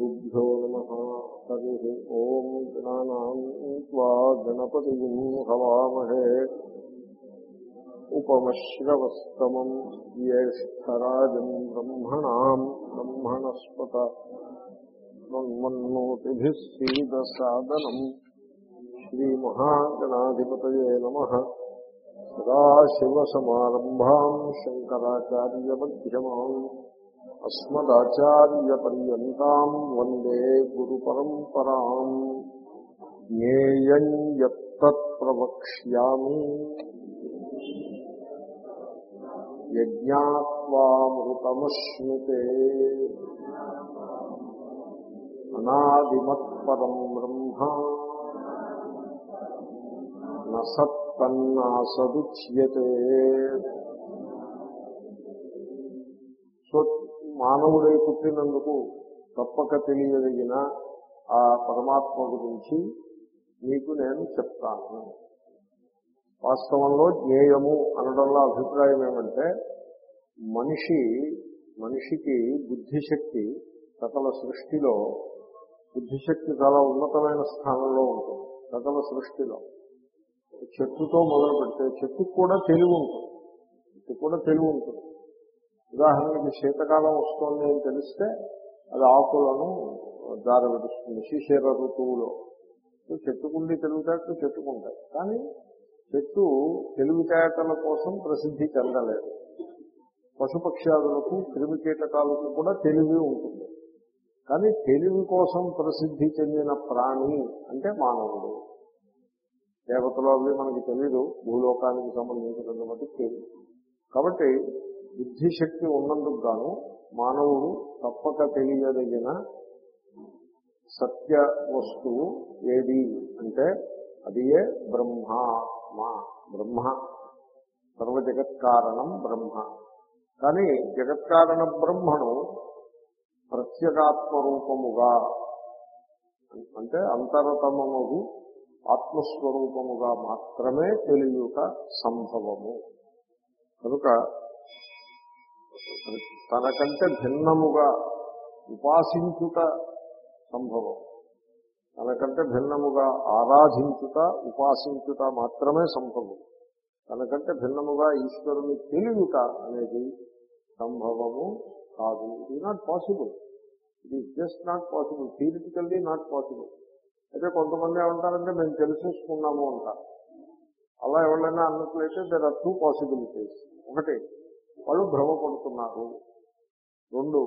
శ్రీగురుభ్యో నమ హరి ఓం గణానాం త్వా గణపతిం హవామహే ఉపమశ్రవస్తమం జ్యేష్టరాజం బ్రహ్మణాం బ్రహ్మణస్పత మన్మన్నోతిభిः సీదసాదనం శ్రీమహాగణాధిపతయే నమః సదాశివసమారంభాం శంకరాచార్యమధ్యమాం అస్మదాచార్యపర్యంతాం వందే గురుపరంపరాం జ్ఞేయం యత్తత్ ప్రవక్ష్యామి యజ్ఞాత్వామృతమశ్నుతే అనాదిమత్పరం బ్రహ్మ నసత్తన్నాసదుచ్యతే మానవుడై పుట్టినందుకు తప్పక తెలియదగిన ఆ పరమాత్మ గురించి మీకు నేను చెప్తాను. వాస్తవంలో జ్ఞేయము అనడంలో అభిప్రాయం ఏమంటే మనిషి మనిషికి బుద్ధిశక్తి సకల సృష్టిలో బుద్ధిశక్తి చాలా ఉన్నతమైన స్థానంలో ఉంటుంది సకల సృష్టిలో. చెట్టుతో మొదలు పెడితే చెట్టుకు కూడా తెలివి ఉంటుంది చెట్టు కూడా తెలివి ఉంటుంది. ఉదాహరణకి శీతకాలం వస్తుంది అని తెలిస్తే అది ఆకులను దారబెడుస్తుంది శిశిర ఋతువులో. చెట్టుకుండి తెలివితేటలు చెట్టుకుంటాయి. కానీ చెట్టు తెలివితేటల కోసం ప్రసిద్ధి చెందలేదు. పశుపక్ష్యాదులకు క్రిమి కీటకాలకు కూడా తెలివి ఉంటుంది. కానీ తెలివి కోసం ప్రసిద్ధి చెందిన ప్రాణి అంటే మానవుడు. దేవతలు అవి మనకి తెలీదు. భూలోకానికి సంబంధించినటువంటి తెలివి కాబట్టి బుద్ధిశక్తి ఉన్నందుకు గాను మానవుడు తప్పక తెలియదగిన సత్య వస్తువు ఏది అంటే అది ఏ బ్రహ్మాత్మ. బ్రహ్మ. సర్వ జగత్కారణం బ్రహ్మ. కానీ జగత్కారణ బ్రహ్మను ప్రత్యేగాత్మరూపముగా అంటే అంతరతమము ఆత్మస్వరూపముగా మాత్రమే తెలియట సంభవము. కనుక తనకంటే భిన్నముగా ఉపాసించుట సంభవం. తనకంటే భిన్నముగా ఆరాధించుట ఉపాసించుట మాత్రమే సంభవం. తనకంటే భిన్నముగా ఈశ్వరుని తెలియట అనేది సంభవము కాదు. It not possible it is just not possible theoretically not possible అయితే కొంతమంది ఏమంటారంటే మేము తెలిసేసుకున్నాము అంటారు. అలా ఎవరైనా అన్నట్లయితే దర్ ఆర్ టూ పాసిబిలిటీస్ ఒకటి వాళ్ళు భ్రమపడుతున్నారు. రెండు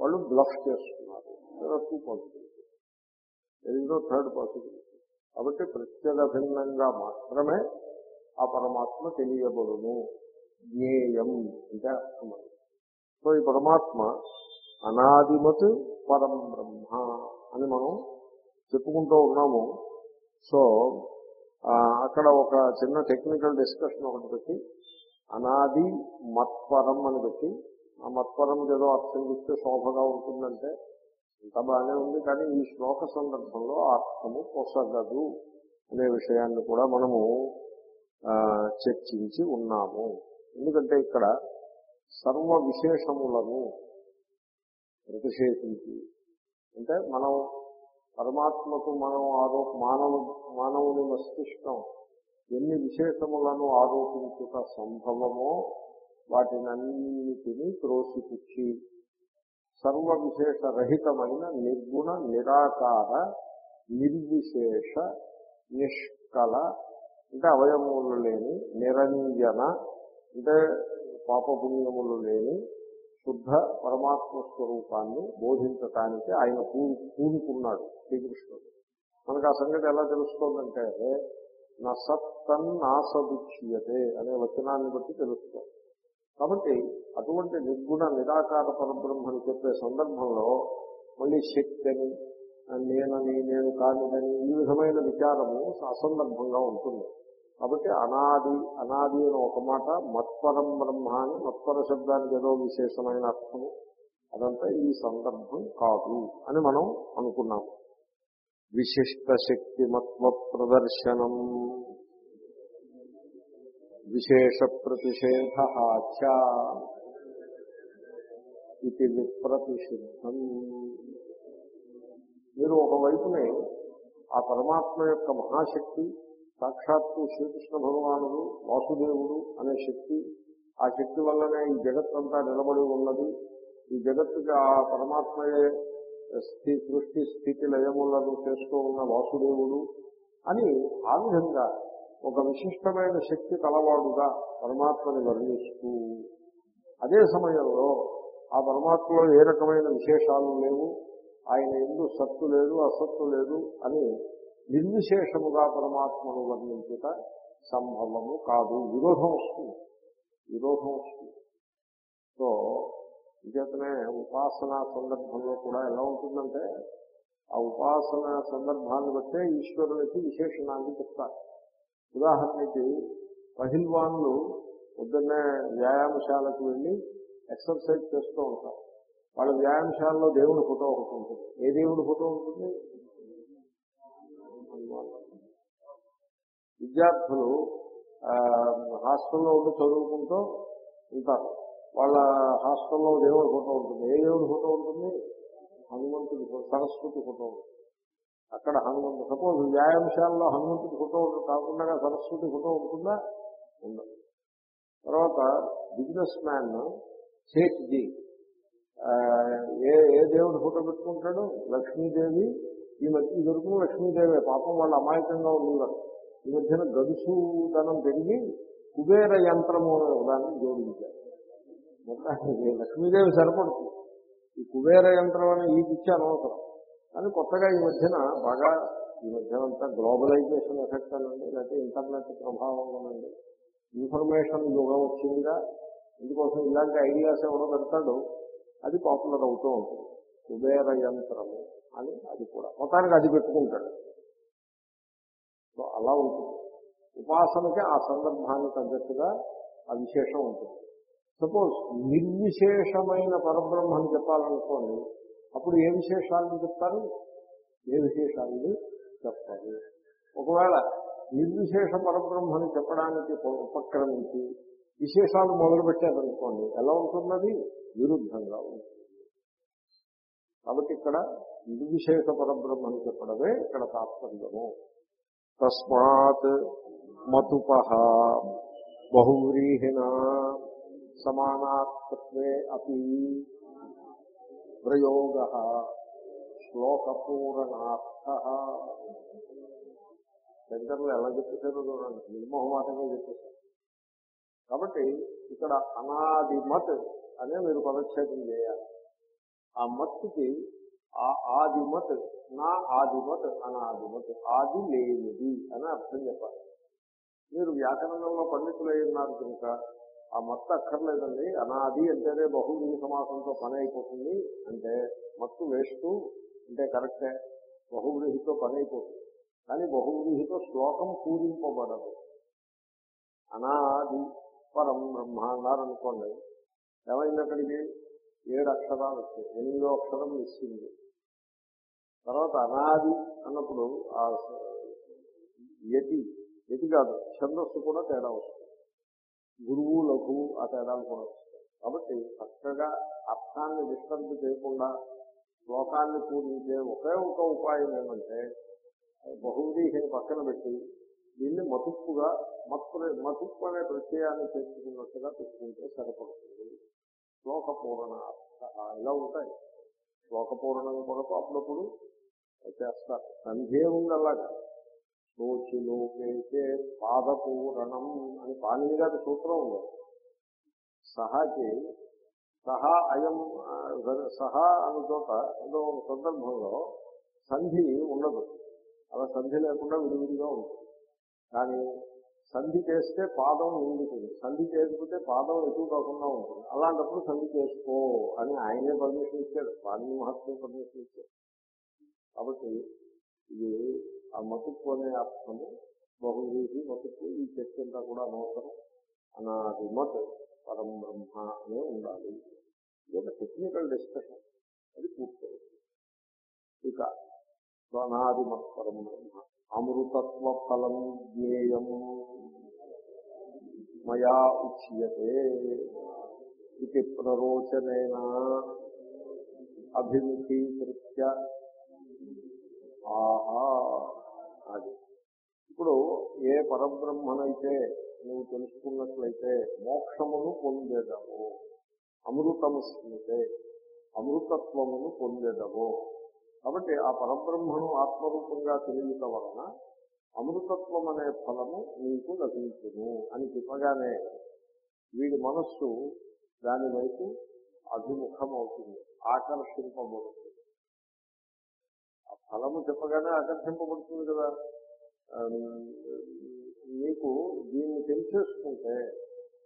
వాళ్ళు బ్లఫ్ చేస్తున్నారు. Two possibility there third possibility కాబట్టి ప్రత్యేక భిన్నంగా మాత్రమే ఆ పరమాత్మ తెలియబడును. జ్ఞేయం అంటే అర్థం. సో ఈ పరమాత్మ అనాదిమత్ పరం బ్రహ్మ అని మనం చెప్పుకుంటూ ఉన్నాము. సో అక్కడ ఒక చిన్న టెక్నికల్ డిస్కషన్ ఒకటి పెట్టి అనాది మత్పరం అని పెట్టి ఆ మత్పరం ఏదో అర్థం చేస్తే శోభగా ఉంటుందంటే ఇంత బాగానే ఉంది కానీ ఈ శ్లోక సందర్భంలో అర్థము పొసగదు అనే విషయాన్ని కూడా మనము చర్చించి ఉన్నాము. ఎందుకంటే ఇక్కడ సర్వ విశేషములను ప్రతిషేధించి అంటే మనం పరమాత్మకు మనం ఆరో మానవ మానవుని మస్తిష్కం ఎన్ని విశేషములను ఆరోపించుట సంభవమో వాటినన్నిటినీ త్రోసిపుచ్చి సర్వ విశేష రహితమైన నిర్గుణ నిరాకార నిర్విశేష నిష్కల అంటే అవయవములు లేని నిరంజన అంటే పాపపుణ్యములు లేని శుద్ధ పరమాత్మ స్వరూపాన్ని బోధించటానికి ఆయన పూ పూనుకున్నాడు శ్రీకృష్ణుడు. మనకు ఆ సంగతి ఎలా తెలుస్తోందంటే నసత్తన్నాసదుచ్యతే అనే వచనాన్ని బట్టి తెలుస్తుంది కాబట్టి అటువంటి నిర్గుణ నిరాకార పరబ్రహ్మని చెప్పే సందర్భంలో మళ్ళీ శక్తి అని నేనని నేను కానిదని ఈ విధమైన విచారము అసందర్భంగా ఉంటుంది. కాబట్టి అనాది అనాది అని ఒక మాట మత్పరం బ్రహ్మ అని మత్పర శబ్దానికి ఏదో విశేషమైన అర్థము. అదంతా ఈ సందర్భం కాదు అని మనం అనుకున్నాము. విశిష్ట శక్తిమత్వ ప్రదర్శనం విశేష ప్రతిషేధ ఇది విప్రతిషిద్ధం మీరు ఒకవైపునే ఆ పరమాత్మ యొక్క మహాశక్తి సాక్షాత్తు శ్రీకృష్ణ భగవానుడు వాసుదేవుడు అనే శక్తి ఆ శక్తి వల్లనే ఈ జగత్తంతా నిలబడి ఉన్నది. ఈ జగత్తుకి ఆ పరమాత్మయే స్థి దృష్టి స్థితి లయములను చేస్తూ ఉన్న వాసుదేవుడు అని ఆ విధంగా ఒక విశిష్టమైన శక్తి కలవాడుగా పరమాత్మని వర్ణిస్తూ అదే సమయంలో ఆ పరమాత్మలో ఏ రకమైన విశేషాలు లేవు ఆయన ఎందు సత్తు లేదు అసత్తు లేదు అని నిర్విశేషముగా పరమాత్మను వర్ణించుట సంభవము కాదు. విరోధం వస్తుంది. విరోధం వస్తుంది. సో ఇంకేతనే ఉపాసన సందర్భంలో కూడా ఎలా ఉంటుందంటే ఆ ఉపాసన సందర్భాన్ని బట్టే ఈశ్వరునికి విశేషణాన్ని చెప్తారు. ఉదాహరణకి పహిల్వాన్లు పొద్దున్నే వ్యాయామశాలకు వెళ్ళి ఎక్సర్సైజ్ చేస్తూ ఉంటారు. వాళ్ళ వ్యాయామశాలలో దేవుడి ఫోటో ఒకటి ఉంటుంది. ఏ దేవుడి ఫోటో ఉంటుంది? విద్యార్థులు హాస్టల్లో ఉండి చదువుకుంటూ ఉంటారు. వాళ్ళ హాస్టల్లో దేవుడి ఫోటో ఉంటుంది. ఏ దేవుడి ఫోటో ఉంటుంది? హనుమంతుడి సరస్వతి ఫోటో ఉంటుంది. అక్కడ హనుమంతు సపోజ్ వ్యాయామశాలలో హనుమంతుడి ఫోటో ఉంటుంది కాకుండా సరస్వతి ఫోటో ఉంటుందా? ఉండదు. తర్వాత బిజినెస్ మ్యాన్ షేక్ జీ ఏ ఏ దేవుడి ఫోటో పెట్టుకుంటాడు? లక్ష్మీదేవి. ఈ మధ్య ఈ దొరుకును లక్ష్మీదేవి. పాపం వాళ్ళు అమాయకంగా ఉండేవారు. ఈ మధ్యన గడుసు ధనం పెరిగి కుబేర యంత్రము అనే దాన్ని జోడించారు. మొత్తానికి లక్ష్మీదేవి సరిపడుతుంది. ఈ కుబేర యంత్రం అని ఈ పిచ్చి అనవసరం. కానీ కొత్తగా ఈ మధ్యన బాగా ఈ మధ్యన అంతా గ్లోబలైజేషన్ ఎఫెక్ట్ అనండి లేకపోతే ఇంటర్నెట్ ప్రభావం అనండి ఇన్ఫర్మేషన్ యుగం వచ్చిందిగా ఇందుకోసం ఇలాంటి ఐడియాస్ ఎవడో పెడతాడు అది పాపులర్ అవుతూ ఉంటుంది. కుబేర యంత్రము అని అది కూడా. మొత్తానికి అది పెట్టుకుంటాడు. సో అలా ఉంటుంది. ఉపాసనకి ఆ సందర్భాన్ని తగ్గట్టుగా ఆ విశేషం ఉంటుంది. సపోజ్ నిర్విశేషమైన పరబ్రహ్మని చెప్పాలనుకోండి అప్పుడు ఏ విశేషాలను చెప్తారు? ఏ విశేషాలని చెప్పాలి ఒకవేళ నిర్విశేష పరబ్రహ్మని చెప్పడానికి ఉపక్రమించి విశేషాలు మొదలుపెట్టారనుకోండి ఎలా ఉంటున్నది విరుద్ధంగా ఉంటుంది. కాబట్టి ఇక్కడ నిర్విశేష పరబ్రహ్మని చెప్పడమే ఇక్కడ తాత్పర్యము. తస్మాత్ మతుప బహువ్రీహిణ సమానాత్వే అపి ప్రయోగ శ్లోకపూరణార్థ. శంకర్లు ఎలా చెప్పేశారో చూడండి. నిర్మోహమాటంగా చెప్పేశారు. కాబట్టి ఇక్కడ అనాదిమత్ అనే మీరు పదచ్ఛేదం చేయాలి. ఆ మత్తుకి ఆ ఆదిమత్ నా ఆదిమత్ అనాదిమత్ ఆది లేనిది అని అర్థం చెప్పాలి. మీరు వ్యాకరణంలో పండితులై ఉన్నారు కనుక ఆ మత్తు అక్కర్లేదండి. అనాది అంటేనే బహువ్రీహి సమాసంతో పని అయిపోతుంది అంటే మత్తు వేస్తూ అంటే కరెక్టే. బహువ్రీహితో పని అయిపోతుంది. కానీ బహువ్రీహితో శ్లోకం పూరింపబడదు. అనాది పరం బ్రహ్మ అన్నారనుకోండి ఏమైంది అక్కడికి ఏడు అక్షరాలు వచ్చాయి. ఎనిమిదో అక్షరం ఇస్తుంది తర్వాత అనాది అన్నప్పుడు ఆ యతి యతి కాదు ఛందస్సు కూడా తేడా వస్తుంది. గురువు లఘువు ఆ తేడాలు కూడా వస్తాయి. కాబట్టి చక్కగా అర్థాన్ని డిస్టర్బ్ చేయకుండా శ్లోకాన్ని పూరించే ఒకే ఒక ఉపాయం ఏమంటే బహువ్రీహిని పక్కన పెట్టి దీన్ని మతుప్పుగా మత్తు మతుప్పు అనే ప్రత్యయాన్ని చేసుకున్నట్టుగా పెట్టుకుంటే సరిపడుతుంది. శ్లోక పూరణ ఇలా ఉంటాయి. శ్లోక పూరణం కొరకు అప్పుడప్పుడు చేస్తారు. సంధ్యే ఉంది అలాగా శోచిలోపేచే పాదపూరణం అని పాణిని గారి సూత్రం ఉంది. సహాకి సహా అయం సహా అన్న చోట ఏదో ఒక సందర్భంలో సంధి ఉండదు. అలా సంధి లేకుండా విడివిడిగా ఉంటుంది. కానీ సంధి చేస్తే పాదం నిండుతుంది. సంధి చేయకపోతే పాదం ఎక్కువ కాకుండా ఉంటుంది. అలాంటప్పుడు సంధి చేసుకో అని ఆయనే పర్మిషన్ ఇచ్చాడు. స్వామి మహత్వం పర్మిషన్ ఇచ్చాడు. కాబట్టి ఇది ఆ మతుక్కు అనే అర్థము బహురీతి మతుక్కు ఈ చర్చ అంతా కూడా అనవసరం. అనాది మత్ పరం బ్రహ్మ అనే ఉండాలి. ఇది టెక్నికల్ డిస్కషన్ అది పూర్తయింది ఇక అనాది మత్ పరం బ్రహ్మ. అమృతత్వ ఫలం జ్ఞేయం మయా ఉచ్యతే ఇది ప్రరోచనేన అభిముఖీకృత్య. ఆహా ఏ పరబ్రహ్మనైతే నువ్వు తెలుసుకున్నట్లయితే మోక్షమును పొందేదము అమృతము స్మృతే అమృతత్వమును పొందేదము కాబట్టి ఆ పరబ్రహ్మను ఆత్మరూపంగా తెలియట వలన అమృతత్వం అనే ఫలము నీకు లభించును అని చెప్పగానే వీడి మనస్సు దాని వైపు అభిముఖమవుతుంది ఆకర్షింపబడుతుంది. ఆ ఫలము చెప్పగానే ఆకర్షింపబడుతుంది కదా. మీకు దీన్ని తెలిసేసుకుంటే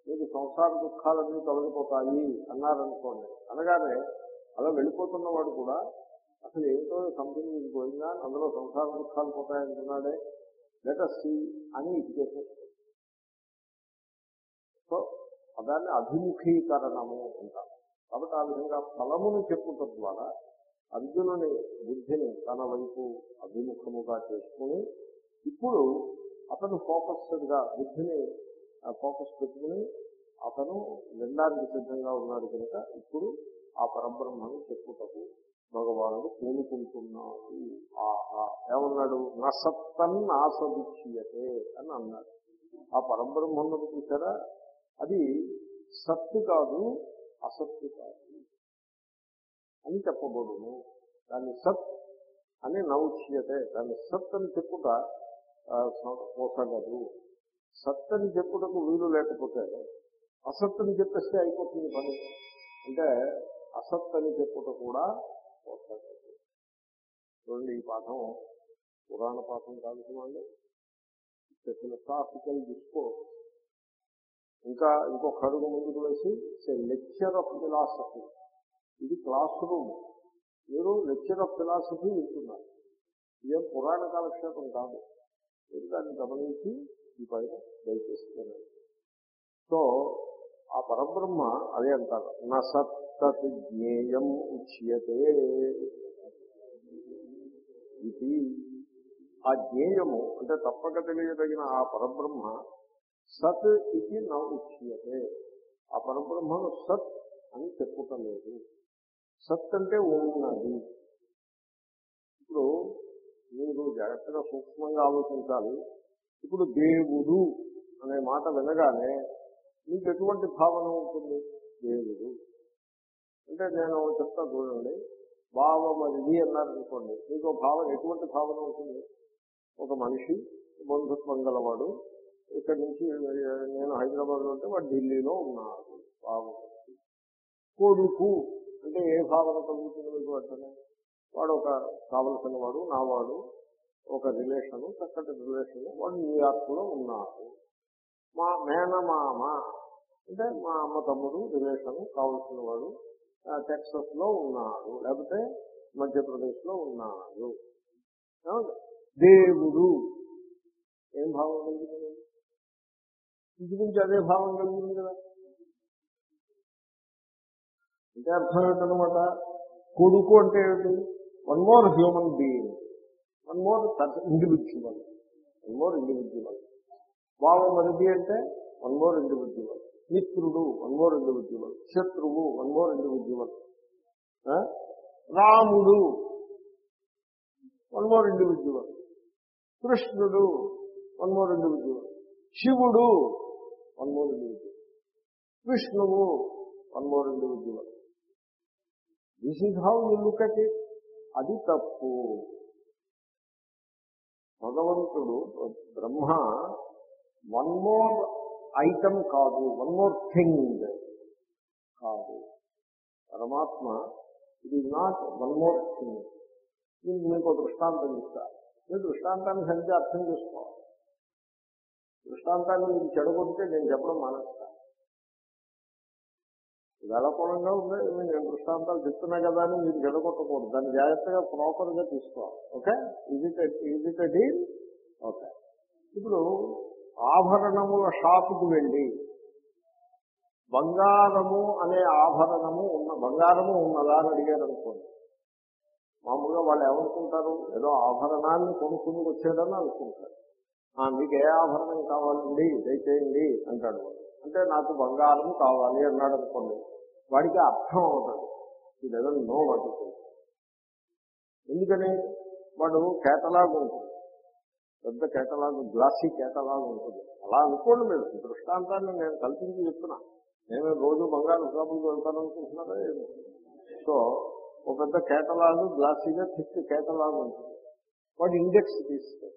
మీకు సంసార దుఃఖాలన్నీ తొలగిపోతాయి అన్నారనుకోండి. అనగానే అలా వెళ్ళిపోతున్నవాడు కూడా అసలు ఏంటో సంథింగ్ ఇది పోయిందా అందులో సంసార దుఃఖాలు పోతాయంటున్నాడే లెటస్సి అని ఇది చేసేస్తుంది సో దాన్ని అభిముఖీకరణము అంటారు. కాబట్టి ఆ విధంగా ఫలమును చెప్పుట ద్వారా అర్జునుని బుద్ధిని తన వైపు అభిముఖముగా చేసుకుని ఇప్పుడు అతను ఫోకస్డ్గా బుద్ధిని ఫోకస్ పెట్టుకుని అతను వినడానికి సిద్ధంగా ఉన్నాడు కనుక ఇప్పుడు ఆ పరబ్రహ్మను చెప్పుటకు భగవానుడు పూనుకుంటున్నాడు. ఆహా! ఏమన్నాడు? నసత్తన్ ఆసదిచ్యతే అని అన్నాడు. ఆ పరబ్రహ్మను చూసారా అది సత్తు కాదు అసత్తు కాదు అని చెప్పబడును. దాన్ని సత్ అని నౌచ్యతే దాన్ని సత్ అని చెప్పుట పోసగదు సత్తని చెప్పుటకు వీలు లేకపోతే అసత్తని చెప్పేస్తే అయిపోతుంది పని. అంటే అసత్తని చెప్పుట కూడా పోసగదు చూడండి ఈ పాఠం పురాణ పాఠం కాదు చూడండి. ఫిలసాఫికల్ డిస్కోర్స్ ఇంకా ఇంకొక అడుగు ముందుకు వేసి లెక్చర్ ఆఫ్ ఫిలాసఫీ ఇది క్లాస్ రూమ్ మీరు లెక్చర్ ఆఫ్ ఫిలాసఫీ వింటున్నారు. ఇదేం పురాణ కాలక్షేపం కాదు. మీరు దాన్ని గమనించి ఈ పైన దయచేస్తున్నారు సో ఆ పరబ్రహ్మ అదే అంటారు. నా జ్ఞేయం ఉచ్యతే. ఇది ఆ జ్ఞేయము అంటే తప్పక తెలియదగిన ఆ పరబ్రహ్మ సత్ ఇది నా ఉచ్యతే. ఆ పరబ్రహ్మను సత్ అని చెప్పుటలేదు. సత్ అంటే ఉన్నది ఇప్పుడు మీరు జాగ్రత్తగా సూక్ష్మంగా ఆలోచించాలి. ఇప్పుడు దేవుడు అనే మాట వినగానే మీకు ఎటువంటి భావన ఉంటుంది? దేవుడు. అంటే నేను చెప్తా చూడండి. భావమది అన్నారనుకోండి. మీకు భావన ఎటువంటి భావన ఉంటుంది? ఒక మనిషి బంధుత్వం గలవాడు ఇక్కడి నుంచి నేను హైదరాబాద్లో ఉంటే వాడు ఢిల్లీలో ఉన్నాడు. భావం కొడుకు అంటే ఏ భావన కలుగుతుంది మీకు వాడు ఒక కావలసిన వాడు నా వాడు ఒక రిలేషను చక్కటి రిలేషన్ వాడు న్యూయార్క్లో ఉన్నారు మా మేనమామ అంటే మా అమ్మ తమ్ముడు రిలేషను కావలసిన వాడు టెక్సస్లో లేకపోతే మధ్యప్రదేశ్లో దేవుడు. ఏం భావం కలిగింది గురించి అదే భావం కలిగింది కదా. అంటే అర్థం ఏంటనమాట కొడుకు అంటే ఏమిటి? One more human being one more individual one more individual భావమరిది అంటే వన్ మోర్ ఇండివిజువల్ మిత్రుడు వన్ మోర్ ఇండివిజువల్ శత్రువు వన్ మోర్ ఇండివిజువల్ రాముడు వన్ మోర్ ఇండివిజువల్ కృష్ణుడు వన్ మోర్ ఇండివిజువల్ శివుడు వన్ మోర్ ఇండివిజువల్ విష్ణువు one more individual this is how you look at it అది తప్పు భగవంతుడు బ్రహ్మ వన్ మోర్ ఐటమ్ కాదు వన్ మోర్ థింగ్ కాదు. పరమాత్మ ఇది నాట్ వన్ మోర్ థింగ్ దీనికి మీకు దృష్టాంతం ఇస్తా మీరు దృష్టాంతాన్ని సరిగ్గా అర్థం చేసుకోవాలి. దృష్టాంతాన్ని మీకు చెడగొడితే నేను చెప్పడం మానేస్తా. వేళకోళంగా ఉంది. నేను దృష్టాంతాలు చెప్తున్నా కదా అని మీరు చెడగొట్టకూడదు దాన్ని జాగ్రత్తగా ప్రాపర్గా తీసుకోవాలి. ఓకే ఇది ఇది డీల్ ఓకే ఇప్పుడు ఆభరణముల షాపుకు వెళ్ళి బంగారము అనే ఆభరణము ఉన్న బంగారము ఉన్నదా అని అడిగారు అనుకోండి. మామూలుగా వాళ్ళు ఏమనుకుంటారు? ఏదో ఆభరణాన్ని కొనుక్కుని వచ్చాడని అనుకుంటారు. మీకు ఏ ఆభరణం కావాలండి? దయచేయండి అంటాడు అంటే నాకు బంగారం కావాలి అన్నాడు అనుకోండి. వాడికి అర్థం అవుతుంది. ఈ లెవెల్ నో వాటికి ఎందుకని? వాడు కేటలాగ్ ఉంటుంది. పెద్ద కేటలాగ్ గ్లాసీ కేటలాగ్ ఉంటుంది. అలా అనుకోండి మీరు. దృష్టాంతాన్ని నేను కల్పించి చెప్తున్నా. నేను రోజు బంగారు షాపులకు వెళ్తాను అనుకుంటున్నారా సో ఒక పెద్ద కేటలాగ్ గ్లాసీగా థిక్ కేటలాగ్ ఉంటుంది. వాడు ఇండెక్స్ తీస్తాడు.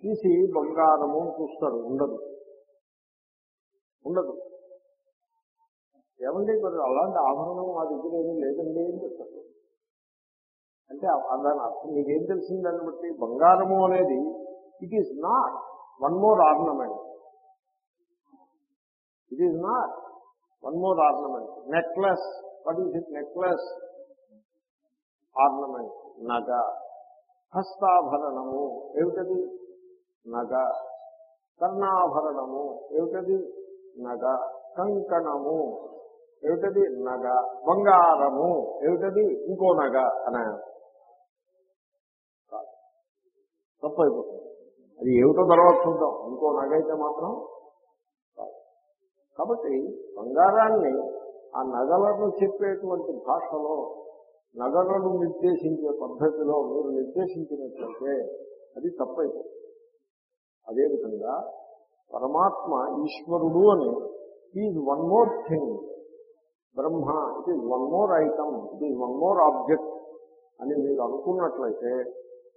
తీసి బంగారము చూస్తారు. చూస్తాడు ఉండదు. ఉండదు. ఏమండి మరి అలాంటి ఆభరణం మా దగ్గర ఏమీ లేదండి అని చెప్తాడు అంటే దాని అర్థం మీకేం తెలిసింది దాన్ని బట్టి? బంగారము అనేది it is not one more ornament it is not one more ornament necklace what is it necklace ornament నగ హస్తాభరణము ఏమిటది నగ కర్ణాభరణము ఏమిటది నగ కంకణము ఏమిటది? నగ. బంగారము. ఏమిటది? ఇంకో నగ అనే తప్పు అయిపోతుంది అది ఏమిటో తర్వాత చూద్దాం. ఇంకో నగ అయితే మాత్రం కాబట్టి బంగారాన్ని ఆ నగలను చెప్పేటువంటి భాషలో నగలను నిర్దేశించే పద్ధతిలో మీరు నిర్దేశించినట్లయితే అది తప్పైపోతుంది. అదేవిధంగా పరమాత్మ ఈశ్వరుడు అని is one more thing. Brahma it is one more item it is one more object అని మీరు అనుకున్నట్లయితే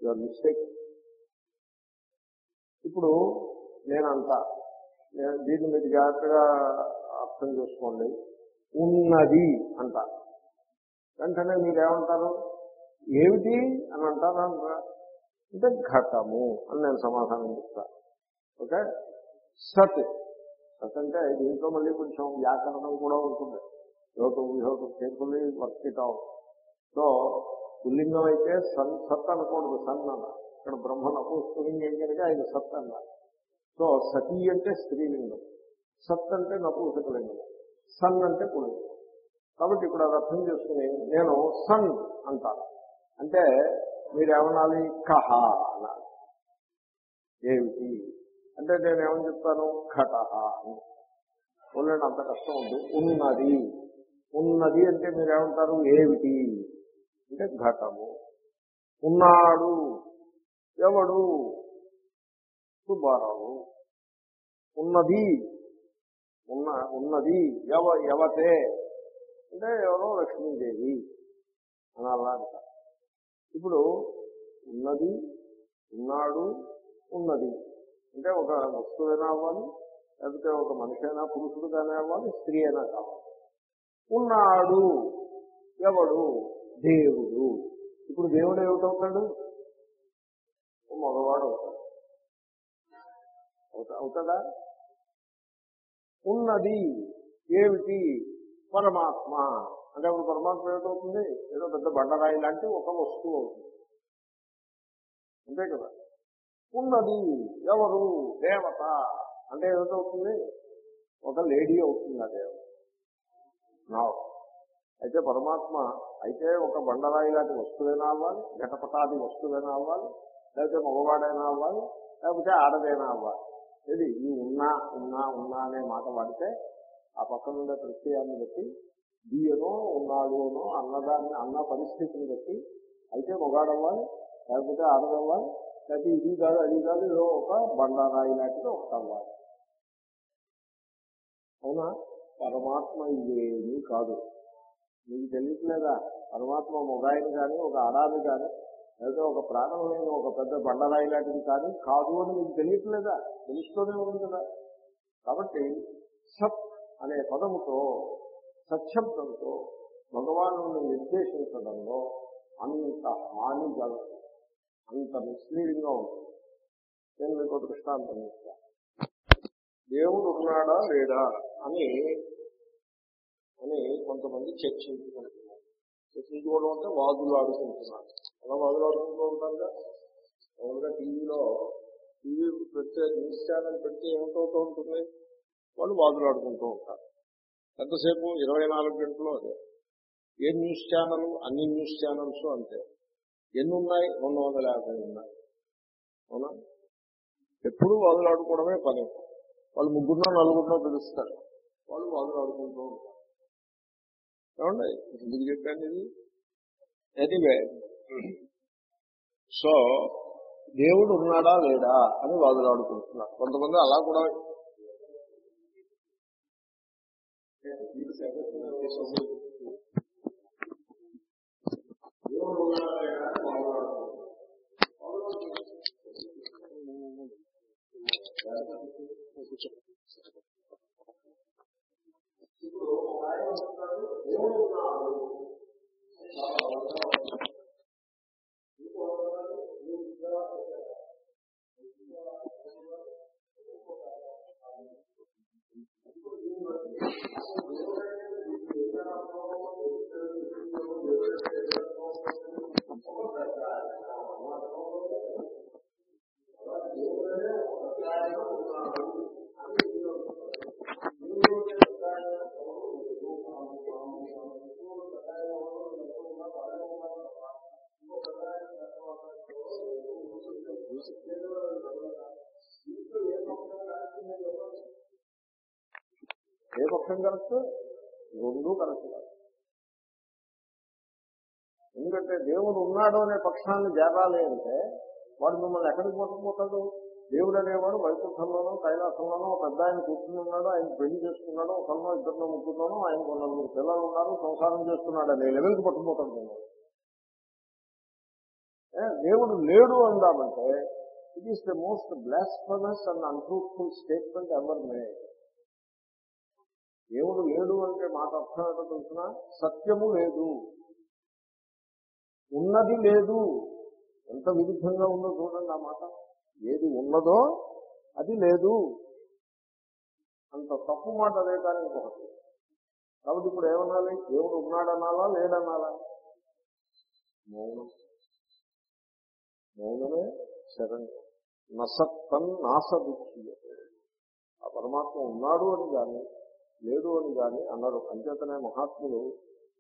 యువర్ మిస్టేక్ ఇప్పుడు నేనంట నేను దీన్ని మీరు జాగ్రత్తగా అర్థం చేసుకోండి. ఉన్నది అంట. వెంటనే మీరేమంటారు? ఏమిటి అని అంటారు అంటారా? అంటే ఘటము అని నేను సమాధానం చెప్తా. ఓకే? సత్. సత్ అంటే దీంట్లో మళ్ళీ కొంచెం వ్యాకరణం కూడా ఉంటుంది. యోటు యోటు carefully work it out so పుల్లింగం అయితే సన్ సత్ అనకూడదు సన్ అన్న. ఇక్కడ బ్రహ్మ నపుంసకలింగం కనుక ఆయన సత్ అన్న. సో సతీ అంటే స్త్రీలింగం. సత్ అంటే నపూసకలింగం సన్ అంటే పుల్లింగం. కాబట్టి ఇప్పుడు అది అర్థం చేసుకుని నేను సన్ అంటాను. అంటే మీరేమనాలి? కహ అనాలి ఏమిటి? అంటే నేను ఏమని చెప్తాను? ఘట అని. ఉండండి అంత కష్టం ఉంది ఉన్నది. ఉన్నది అంటే మీరేమంటారు? ఏమిటి? అంటే ఘటము. ఉన్నాడు. ఎవడు? సుబ్బారావు. ఉన్నది. ఉన్న ఉన్నది. ఎవ ఎవతే? అంటే ఎవరో లక్ష్మీదేవి. అని అలా అంటారు ఇప్పుడు ఉన్నది ఉన్నాడు ఉన్నది. అంటే ఒక వస్తువైనా అవ్వాలి లేకపోతే ఒక మనిషి అయినా పురుషుడు కానీ అవ్వాలి స్త్రీ అయినా కావాలి. ఉన్నాడు. ఎవడు? దేవుడు. ఇప్పుడు దేవుడు ఏమిటవుతాడు మగవాడు అవుతాడు. అవుతా అవుతాడా? ఉన్నది. ఏమిటి? పరమాత్మ. అంటే ఇప్పుడు పరమాత్మ ఏమిటవుతుంది? ఏదో పెద్ద బండరాయి లాంటి ఒక వస్తువు అవుతుంది. అంతే కదా? ఉన్నది. ఎవరు? దేవత. అంటే ఏమిటవుతుంది? ఒక లేడీ అవుతుంది ఆ దేవత. నా. అయితే పరమాత్మ అయితే ఒక బండరాయి లాంటి వస్తువైనా అవ్వాలి ఘటపటాది వస్తువైనా అవ్వాలి లేకపోతే మగవాడైనా అవ్వాలి లేకపోతే ఆడదైనా అవ్వాలి. ఇది ఈ ఉన్నా ఉన్నా ఉన్నా అనే మాట వాడితే ఆ పక్కన ఉండే ప్రత్యయాన్ని బట్టి బియ్యనో ఉన్నాడునో అన్నదాన్ని అన్న పరిస్థితిని బట్టి అయితే మొగాడవ్వాలి లేకపోతే ఆడదవ్వాలి లేకపోతే ఇది కాదు అది కాదు ఏదో ఒక బండారాయి లాంటిది ఒకటి అవ్వాలి. అవునా? పరమాత్మ ఇవేమీ కాదు. మీకు తెలియట్లేదా? పరమాత్మ మొగాయిని కానీ ఒక ఆడాది కానీ లేదా ఒక ప్రాణం ఒక పెద్ద బండరాయి లాంటిది కానీ కాదు అని మీకు తెలియట్లేదా? తెలుస్తూనే ఉంది కదా. కాబట్టి సత్ అనే పదముతో సత్శబ్దంతో భగవాను నిర్దేశించడంలో అంత హాని కలదు అంత మిస్లీడింగ్గా ఉంటుంది. నేను మీకు దృష్టాంతం దేవుడు ఉన్నాడా లేడా అని అని కొంతమంది చర్చించుకుంటున్నారు. చర్చించుకోవడం అంటే వాదులు ఆడుకుంటున్నారు. అలా వాదులు ఆడుకుంటూ కదా మామూలుగా టీవీలో టీవీ పెడితే న్యూస్ ఛానల్ పెడితే ఏమిటవుతూ ఉంటుంది? వాళ్ళు వాదులు ఆడుకుంటూ ఉంటారు. ఎంతసేపు? ఇరవై నాలుగు గంటలు అదే. ఏ న్యూస్ ఛానల్? అన్ని న్యూస్ ఛానల్స్ అంతే. ఎన్ని ఉన్నాయి? రెండు వందల యాభై ఉన్నాయి. అవునా? ఎప్పుడూ వాదులు ఆడుకోవడమే పని. వాళ్ళు ముగ్గురునో నలుగురినో పిలుస్తారు. వాళ్ళు వాళ్ళు ఆడుకుంటూ ఉంటారు. ఏమండి? ఎందుకు చెప్పాను ఇది? ఎనీవే సో దేవుడు ఉన్నాడా లేడా అని వాదులాడుకుంటున్నారు కొంతమంది అలా కూడా దేవుడు ఇప్పుడు దేవుడు ఉన్నాడు చాలా ఏ పక్షం కరెక్ట్ రెండు కరెక్ట్ కాదు. ఎందుకంటే దేవుడు ఉన్నాడు అనే పక్షాన్ని చేరాలి అంటే వాడు మిమ్మల్ని ఎక్కడికి పట్టుకుపోతాడు? దేవుడు అనేవాడు వైకుంఠంలోనో కైలాసంలోనో ఒక పెద్ద ఆయన కూర్చుని ఉన్నాడు ఆయన పెళ్ళి చేసుకున్నాడు ఒకరినో ఇద్దరినో ముగ్గురులోనో ఆయన నలుగురు పిల్లలు ఉన్నారు సంసారం చేస్తున్నాడు అనే లెవెల్కి పట్టుకుపోతాడు దేవుడు. లేడు అందామంటే it is the most blasphemous and unfruitful statement ever made దేవుడు లేడు అంటే మాట అర్థం ఏంటో తెలిసిన? సత్యము లేదు. ఉన్నది లేదు. ఎంత విరుద్ధంగా ఉందో చూడండి ఆ మాట. ఏది ఉన్నదో అది లేదు. అంత తప్పు మాట అదే కానీ ఇంకొకటి. కాబట్టి ఇప్పుడు ఏమనాలి? దేవుడు ఉన్నాడనాలా? లేడనాలా? మౌనం. మౌనమే శరణ్యం. నసత్తన్ నాసదుచ్యతే ఆ పరమాత్మ ఉన్నాడు అని కానీ లేడు అని కానీ అన్నారు. అంచేతనే మహాత్ములు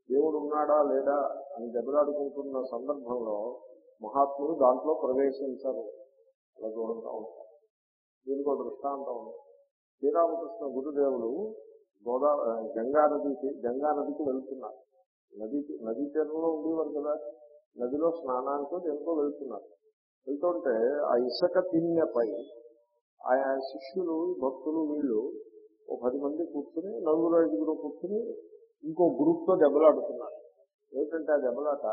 దేవుడు ఉన్నాడా లేడా అని దెబ్బలాడుకుంటున్న సందర్భంలో మహాత్ములు దాంట్లో ప్రవేశించరు. అలా దూరంగా ఉంటారు. దీనికి ఒక దృష్టాంతం ఉంది. శ్రీరామకృష్ణ గురుదేవులు గోదా గంగా నదికి గంగా నదికి వెళ్తున్నారు. నదికి నదీ తీరంలో ఉండేవారు కదా. నదిలో స్నానానికి ఎంతో వెళ్తున్నారు. వెళ్తుంటే ఆ ఇసుక తిన్నెపై ఆయా శిష్యులు భక్తులు వీళ్ళు ఓ పది మంది కూర్చుని నలుగురు ఐదుగురు కూర్చుని ఇంకో గ్రూప్తో దెబ్బలాడుతున్నారు. ఏంటంటే ఆ దెబ్బలాట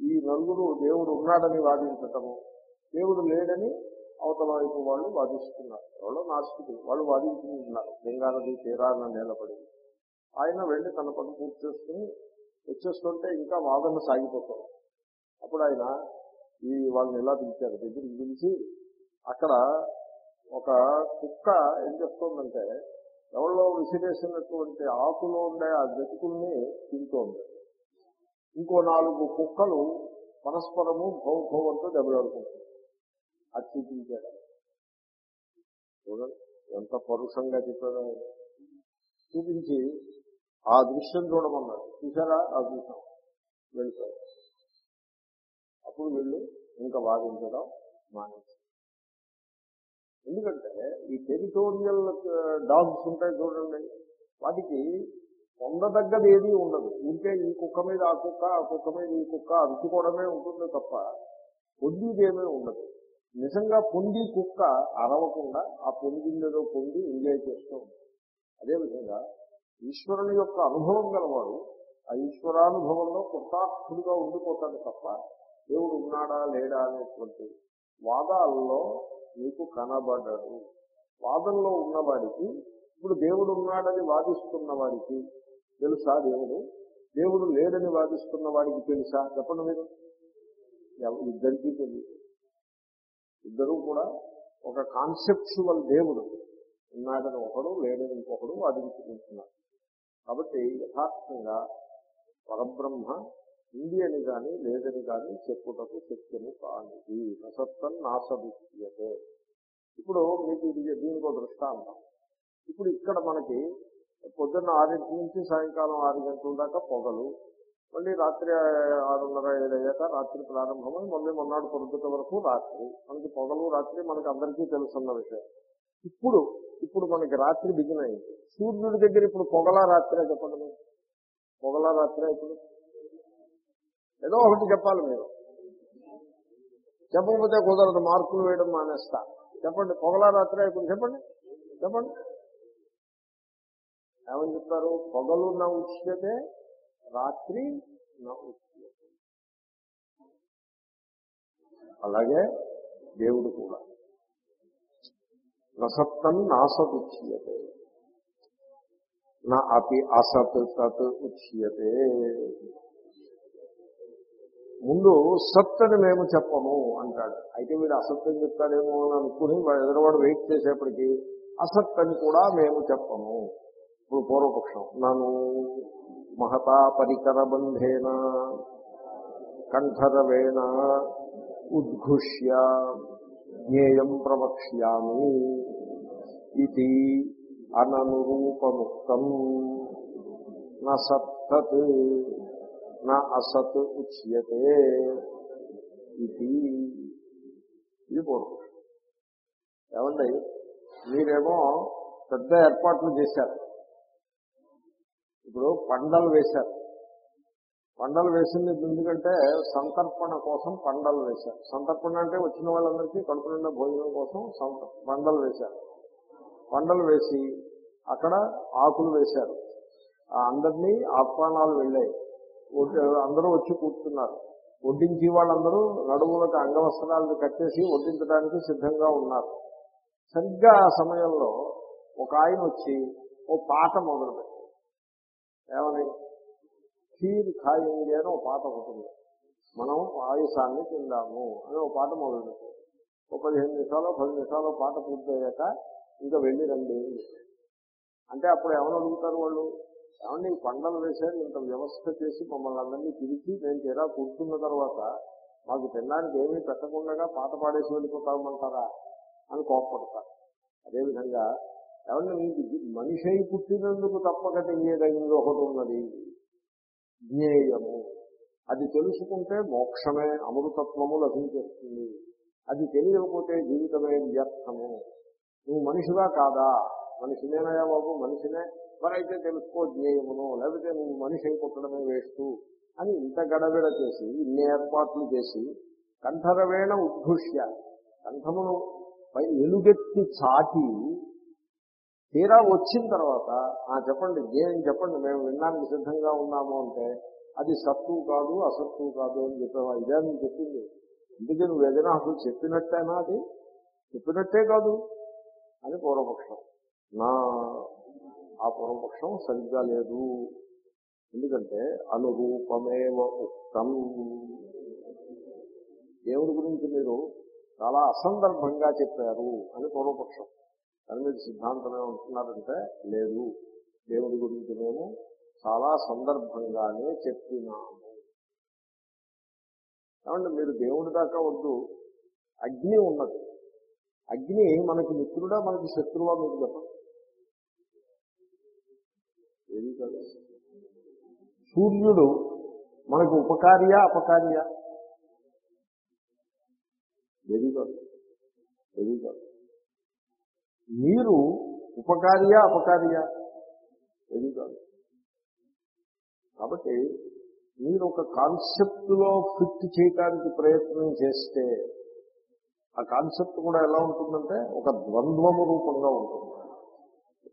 ఈ నలుగురు దేవుడు ఉన్నాడని వాదించటము. దేవుడు లేడని అవతల వైపు వాళ్ళు వాదిస్తున్నారు. ఎవరో నాస్తికులు వాళ్ళు వాదించుకుంటున్నారు గంగానది తీరాన నిలబడి ఆయన వెళ్ళి తన పని పూర్తి చేసుకుని వచ్చేస్తుంటే ఇంకా వాదన సాగిపోతాం అప్పుడు ఆయన ఈ వాళ్ళని ఇలా పిలిచారు? దగ్గరికి పిలిచి అక్కడ ఒక కుక్క ఏం చెప్తుందంటే ఎవరిలో విసిరేసినటువంటి ఆకులో ఉండే ఆ గతుకుల్ని తింటోంది. ఇంకో నాలుగు కుక్కలు పరస్పరము భౌభవంతో దెబ్బలాడుకుంటుంది. అది చూపించాడు. చూడండి ఎంత పరుషంగా చెప్పాడో. చూపించి ఆ దృశ్యం చూడమన్నాడు. చూసారా ఆ దృశ్యం. వెళ్ళిపోయారు అప్పుడు వీళ్ళు ఇంకా వాదించడం మానేసి ఎందుకంటే ఈ టెరిటోరియల్ డాగ్స్ ఉంటాయి చూడండి. వాటికి పొందదగ్గది ఏది ఉండదు. ఉంటే ఈ కుక్క మీద ఆ కుక్క ఆ కుక్క మీద ఈ కుక్క అరుచుకోవడమే ఉంటుంది తప్ప పొందిదేమీ ఉండదు. నిజంగా పొంది కుక్క అరవకుండా ఆ పొందిందేదో పొంది ఎంజాయ్ చేస్తూ ఉంటుంది. అదేవిధంగా ఈశ్వరుని యొక్క అనుభవం గలవాడు ఆ ఈశ్వరానుభవంలో కృతార్థుడిగా ఉండిపోతాడు తప్ప దేవుడు ఉన్నాడా లేడా అనేటువంటి వాదాల్లో నీకు కనబడడు వాదంలో ఉన్నవాడికి ఇప్పుడు దేవుడు ఉన్నాడని వాదిస్తున్న వాడికి తెలుసా దేవుడు? దేవుడు లేడని వాదిస్తున్న వాడికి తెలుసా? చెప్పండి మీరు. ఇద్దరికీ తెలియదు ఇద్దరూ కూడా ఒక కాన్సెప్చువల్ దేవుడు. ఉన్నాడని ఒకడు లేడని ఇంకొకడు వాదించుకుంటున్నారు. కాబట్టి యథార్థంగా పరబ్రహ్మ ఉంది అని కానీ లేదని కానీ చెప్పుటకు శక్తిని కానిది. నసత్తం నాసభిష్యతే ఇప్పుడు మీకు ఇది దీనికి ఒక దృష్టాంతం. ఇప్పుడు ఇక్కడ మనకి పొద్దున్న ఆరింటి నుంచి సాయంకాలం ఆరు గంటల దాకా పొగలు మళ్ళీ రాత్రి ఆరున్నర ఏడయ్యాక రాత్రి ప్రారంభమై మళ్ళీ మొన్నటి పొద్దుట వరకు రాత్రి. మనకి పొగలు రాత్రి మనకి అందరికీ తెలుసున్న విషయం. ఇప్పుడు ఇప్పుడు మనకి రాత్రి బిగిన్ అయింది. సూర్యుడి దగ్గర ఇప్పుడు పొగలా రాత్రే చెప్పండి పొగలా రాత్రే ఇప్పుడు ఏదో ఒకటి చెప్పాలి మీరు. చెప్పకపోతే కుదరదు మార్కులు వేయడం మానేస్తా. చెప్పండి పొగల రాత్రి చెప్పండి చెప్పండి. ఏమని చెప్తారు పొగలు నా ఉచ్యతే రాత్రి నా ఉచ్యతే అలాగే దేవుడు కూడా. నసత్తం నాసదుచ్యతే నా అపి అసత్ సత్ ఉచ్యతే ముందు సత్ అని మేము చెప్పము అంటాడు. అయితే వీడు అసత్ అని చెప్తాడేమో అని అనుకుని ఎదురవాడు వెయిట్ చేసేప్పటికీ అసత్ అని కూడా మేము చెప్పము. ఇప్పుడు పూర్వపక్షం. నన్ను మహతా పరికర బంధేన కంఠరవేణ ఉద్ఘుష్య జ్ఞేయం ప్రవక్ష్యామి ఇది అననురూపముక్తం. న నా అసత్ ఉచ్యతే ఇది ఇది పూర్వం ఏమండి? మీరేమో పెద్ద ఏర్పాట్లు చేశారు. ఇప్పుడు పండలు వేశారు. పండలు వేసింది ఎందుకంటే సంతర్పణ కోసం పండలు వేశారు. సంతర్పణ అంటే వచ్చిన వాళ్ళందరికీ కడుపు నిండా భోజనం కోసం సంత పండలు వేశారు. పండలు వేసి అక్కడ ఆకులు వేశారు. అందరినీ ఆహ్వానాలు వెళ్ళాయి. అందరూ వచ్చి కూర్చున్నారు. వడ్డించి వాళ్ళందరూ నడుములకు అంగవస్త్రాలను కట్టేసి వడ్డించడానికి సిద్ధంగా ఉన్నారు. సరిగ్గా ఆ సమయంలో ఒక ఆయన వచ్చి ఓ పాట మొదలుపెట్టి ఏమని? ఖీర్ ఖాయింది అని ఒక పాట ఒకటి మనం ఆయుసాన్ని తిందాము అని ఒక పాట మొదలుపెట్టి ఒక పదిహేను నిమిషాలు పది నిమిషాలు పాట పూర్తయ్యాక ఇంకా వెళ్ళి రండి అంటే అప్పుడు ఏమని అడుగుతారు వాళ్ళు? ఏమంటే ఈ పండలు వేశారు ఇంత వ్యవస్థ చేసి మమ్మల్ని అందరినీ పిలిచి నేను తీరా కూర్చున్న తర్వాత మాకు తినడానికి ఏమీ పెట్టకుండా పాట పాడేసి వెళ్ళిపోతామంటారా అని కోపడతారు అదేవిధంగా ఏమంటే మీకు మనిషి అయి పుట్టినందుకు తప్పక తెలియదగింది ఒకటి ఉన్నది. జ్ఞేయము. అది తెలుసుకుంటే మోక్షమే అమృతత్వము లభించేస్తుంది. అది తెలియకపోతే జీవితమే వ్యర్థము. నువ్వు మనిషిగా కాదా? మనిషినేనయా బాబు మనిషినే మరైతే తెలుసుకో జ్ఞేయమును లేకపోతే నువ్వు మనిషి అయి వేస్తూ అని ఇంత గడబిడ చేసి ఇన్ని ఏర్పాట్లు చేసి కంఠరవేణ ఉద్ఘుష్య కంఠమును పై ఎలుగెత్తి చాటి తీరా వచ్చిన తర్వాత ఆ చెప్పండి జ్ఞేయం చెప్పండి మేము వినడానికి సిద్ధంగా ఉన్నాము అంటే అది సత్తు కాదు అసత్తు కాదు అని చెప్పావా? ఇదే నేను చెప్పింది. అందుకే నువ్వు ఏదైనా అసలు చెప్పినట్టేనా అది? చెప్పినట్టే కాదు. అని పూర్వపక్షం. నా ఆ పూర్వపక్షం సరిగ్గా లేదు. ఎందుకంటే అనురూపమేవ ఉక్తం. దేవుడి గురించి మీరు చాలా అసందర్భంగా చెప్పారు అని పూర్వపక్షం. దాని మీద సిద్ధాంతమే ఉంటున్నారంటే లేదు. దేవుడి గురించి మేము చాలా సందర్భంగానే చెప్పినాము. ఏమంటే మీరు దేవుడి దాకా వద్దు. అగ్ని ఉన్నది. అగ్ని మనకి మిత్రుడా మనకి శత్రువా మీకు చెప్పండి. ఏది కాదు సూర్యుడు మనకు ఉపకార్య అపకార్య? ఏది కాదు ఏది కాదు మీరు ఉపకార్య అపకార్య? ఏది కాదు కాబట్టి మీరు ఒక కాన్సెప్ట్లో ఫిట్ చేయడానికి ప్రయత్నం చేస్తే ఆ కాన్సెప్ట్ కూడా ఎలా ఉంటుందంటే ఒక ద్వంద్వము రూపంగా ఉంటుంది.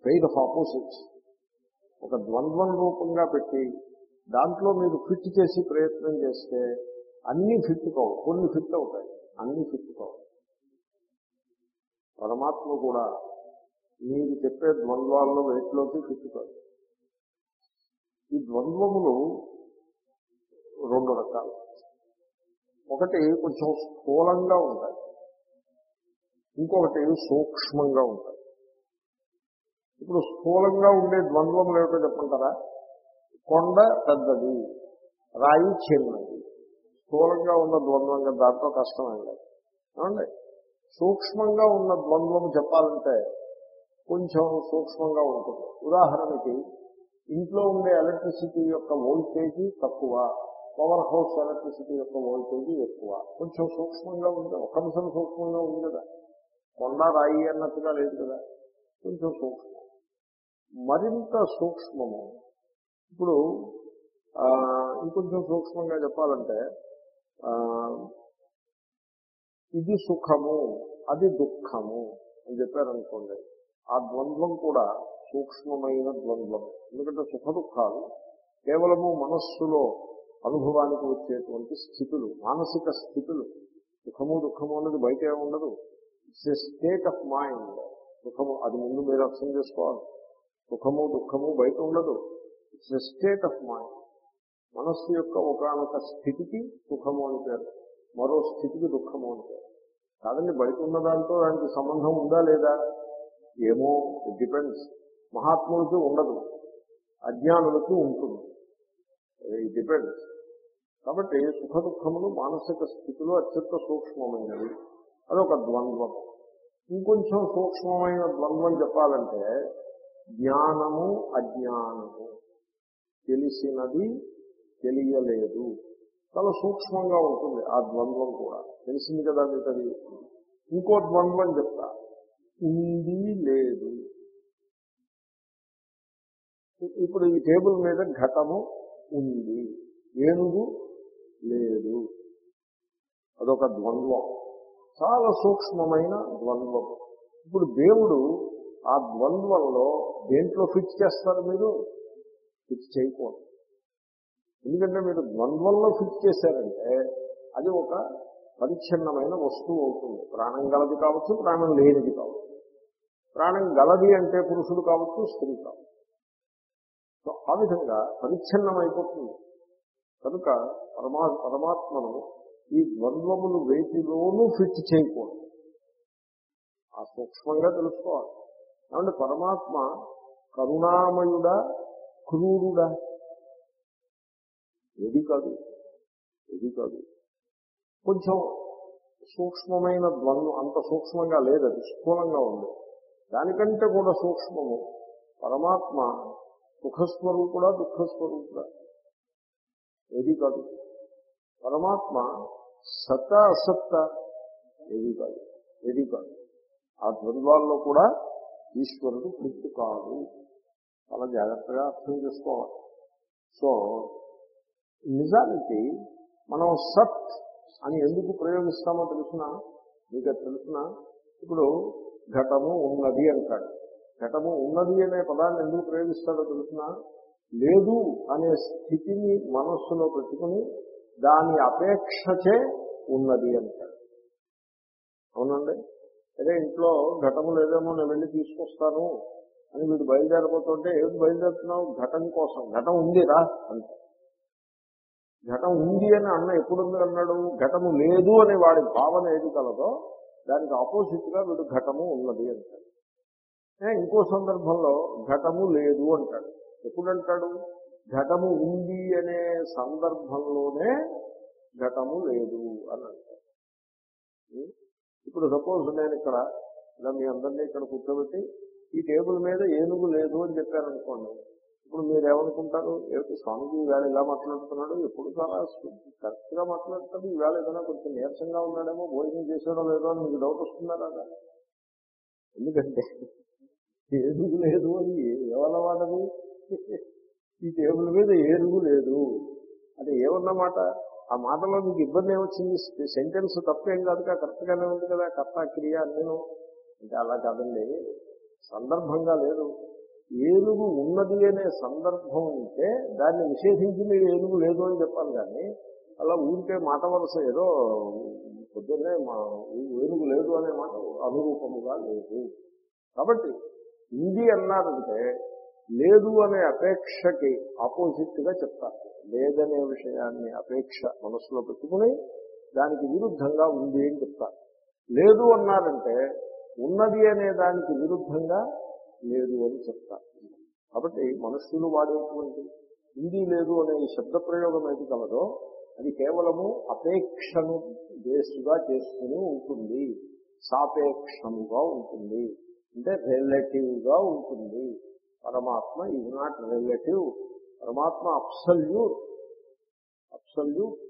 పెయిర్ ఆఫ్ ఆపోజిట్స్ ఒక ద్వంద్వం రూపంగా పెట్టి దాంట్లో మీరు ఫిట్ చేసి ప్రయత్నం చేస్తే అన్ని ఫిట్ కావు కొన్ని ఫిట్ అవుతాయి అన్ని ఫిట్ కావు. పరమాత్మ కూడా మీరు చెప్పే ద్వంద్వాల్లో వేటిలోకి ఫిట్ కాదు. ఈ ద్వంద్వములు రెండు రకాలు. ఒకటి కొంచెం స్థూలంగా ఉంటాయి ఇంకొకటి సూక్ష్మంగా ఉంటాయి. ఇప్పుడు స్థూలంగా ఉండే ద్వంద్వములు ఏమిటో చెప్పంటారా కొండ పెద్దది రాయి చిన్నది. స్థూలంగా ఉన్న ద్వంద్వంగా దాంట్లో కష్టం లేదు. ఏమండి? సూక్ష్మంగా ఉన్న ద్వంద్వం చెప్పాలంటే కొంచెం సూక్ష్మంగా ఉంటుంది. ఉదాహరణకి ఇంట్లో ఉండే ఎలక్ట్రిసిటీ యొక్క వోల్టేజీ తక్కువ పవర్ హౌస్ ఎలక్ట్రిసిటీ యొక్క వోల్టేజీ ఎక్కువ. కొంచెం సూక్ష్మంగా ఉంది ఒక నిమిషం సూక్ష్మంగా ఉంది కదా కొండ రాయి అన్నట్టుగా లేదు కదా. కొంచెం సూక్ష్మం మరింత సూక్ష్మము. ఇప్పుడు ఆ, ఇంకొంచెం సూక్ష్మంగా చెప్పాలంటే ఇది సుఖము అది దుఃఖము అని చెప్పారనుకోండి ఆ ద్వంద్వం కూడా సూక్ష్మమైన ద్వంద్వం ఎందుకంటే సుఖ దుఃఖాలు కేవలము మనస్సులో అనుభవానికి వచ్చేటువంటి స్థితులు మానసిక స్థితులు. సుఖము దుఃఖము అన్నది బయట ఏమి ఉండదు it's a state of mind. సుఖము అది ముందు మీరు అర్థం చేసుకోవాలి. సుఖము దుఃఖము బయట ఉండదు. It's a state of mind మనస్సు యొక్క ఒకనొక స్థితికి సుఖము అని పేరు. మరో స్థితికి దుఃఖము అని పేరు. కాదండి బయట ఉన్న దాంతో దానికి సంబంధం ఉందా లేదా? ఏమో ఇట్ డిపెండ్స్ మహాత్ములకి ఉండదు. అజ్ఞానులకి ఉంటుంది. ఇట్ డిపెండ్స్ కాబట్టి సుఖ దుఃఖములు మానసిక స్థితిలో అత్యంత సూక్ష్మమైనవి. అదొక ద్వంద్వం. ఇంకొంచెం సూక్ష్మమైన ద్వంద్వం చెప్పాలంటే జ్ఞానము అజ్ఞానము. తెలిసినది తెలియలేదు. చాలా సూక్ష్మంగా ఉంటుంది ఆ ద్వంద్వం కూడా. తెలిసింది కదా మీకు అది ఇంకో ద్వంద్వం చెప్తా. ఉంది లేదు. ఇప్పుడు ఈ టేబుల్ మీద ఘటము ఉంది. ఏనుగు లేదు. అదొక ద్వంద్వం. చాలా సూక్ష్మమైన ద్వంద్వం. ఇప్పుడు దేవుడు ఆ ద్వంద్వంలో దేంట్లో ఫిట్ చేస్తారు మీరు? ఫిట్ చేయకూడదు. ఎందుకంటే మీరు ద్వంద్వంలో ఫిట్ చేశారంటే అది ఒక పరిచ్ఛిన్నమైన వస్తువు అవుతుంది. ప్రాణం గలది కావచ్చు ప్రాణం లేనిది కావచ్చు. ప్రాణం గలది అంటే పురుషుడు కావచ్చు స్త్రీ కావచ్చు. సో ఆ విధంగా పరిచ్ఛిన్నమైపోతుంది కనుక పరమా పరమాత్మను ఈ ద్వంద్వములు వేటిలోనూ ఫిట్ చేయకూడదు. ఆ సూక్ష్మంగా తెలుసుకోవాలి. కాబట్టి పరమాత్మ కరుణామయుడా క్రూరుడా ఏది కాదు ఏది కాదు కొంచెం సూక్ష్మమైన ద్వంద్వం అంత సూక్ష్మంగా లేదు అది స్థూలంగా ఉంది దానికంటే కూడా సూక్ష్మము పరమాత్మ సుఖస్వరూపుడా దుఃఖస్వరూపుడా ఏది కాదు పరమాత్మ సత్త అసత్త ఏది కాదు ఏది కాదు ఆ ద్వంద్వాల్లో కూడా ఈశ్వరుడు పూర్తి కాదు. చాలా జాగ్రత్తగా అర్థం చేసుకోవాలి. సో నిజానికి మనం సత్ అని ఎందుకు ప్రయోగిస్తామో తెలిసిన? మీకు తెలిసిన? ఇప్పుడు ఘటము ఉన్నది అంటాడు. ఘటము ఉన్నది అనే పదాన్ని ఎందుకు ప్రయోగిస్తాడో తెలిసిన? లేదు అనే స్థితిని మనస్సులో పెట్టుకుని దాని అపేక్షచే ఉన్నది అంటాడు. అవునండి? అదే ఇంట్లో ఘటములు ఏదేమో నేను వెళ్ళి తీసుకొస్తాను అని వీడు బయలుదేరబోతుంటే ఏమిటి బయలుదేరుతున్నావు? ఘటం కోసం. ఘటం ఉందిరా అంట. ఘటం ఉంది అని అన్న ఎప్పుడు ఉంది అన్నాడు? ఘటము లేదు అనే వాడి భావన ఏది కలదో దానికి ఆపోజిట్గా వీడు ఘటము ఉన్నది అంటాడు. ఇంకో సందర్భంలో ఘటము లేదు అంటాడు. ఎప్పుడు అంటాడు ఘటము ఉంది అనే సందర్భంలోనే ఘటము లేదు అని అంటాడు. ఇప్పుడు సపోజ్ నేను ఇక్కడ ఇలా మీ అందరినీ ఇక్కడ కూర్చోబెట్టి ఈ టేబుల్ మీద ఏనుగు లేదు అని చెప్పారనుకోండి ఇప్పుడు మీరు ఏమనుకుంటారు ఏమిటి స్వామిజీ ఈవేళ ఇలా మాట్లాడుతున్నాడు? ఎప్పుడు చాలా కరెక్ట్గా మాట్లాడుతాడు? ఈవేళ ఏదైనా కొంచెం నీరసంగా ఉన్నాడేమో భోజనం చేసాడో లేదో అని మీకు డౌట్ వస్తున్నారా ఎందుకంటే ఏనుగు లేదు అని ఎవరి వాడదు ఈ టేబుల్ మీద ఏనుగు లేదు. అది ఏమన్నమాట? ఆ మాటలో మీకు ఇబ్బంది ఏమొచ్చింది? సెంటెన్స్ తప్పేం కాదు కదా కరెక్ట్గానే ఉంది కదా కర్త క్రియ నేను. అంటే అలా కాదండి. సందర్భంగా లేదు. ఏనుగు ఉన్నది అనే సందర్భం ఉంటే దాన్ని నిషేధించి మీరు ఏనుగు లేదు అని చెప్పాలి కానీ అలా ఊరికే మాట వలస ఏదో పొద్దున్నే మా ఏనుగు లేదు అనే మాట అనురూపముగా లేదు. కాబట్టి ఇది అన్నారంటే లేదు అనే అపేక్షకి ఆపోజిట్గా చెప్తారు. లేదనే విషయాన్ని అపేక్ష మనసులో పెట్టుకుని దానికి విరుద్ధంగా ఉంది అని చెప్తారు. లేదు అన్నారంటే ఉన్నది అనే దానికి విరుద్ధంగా లేదు అని చెప్తారు. కాబట్టి మనుషులు వాడేటువంటి ఉంది లేదు అనే శబ్ద ప్రయోగం ఏది కలదో అది కేవలము అపేక్షను బేసుగా చేసుకుని ఉంటుంది. సాపేక్షముగా ఉంటుంది. అంటే రిలేటివ్గా ఉంటుంది. పరమాత్మ ఈజ్ నాట్ రిలేటివ్ పరమాత్మ అప్సల్యూట్ అప్సల్యూట్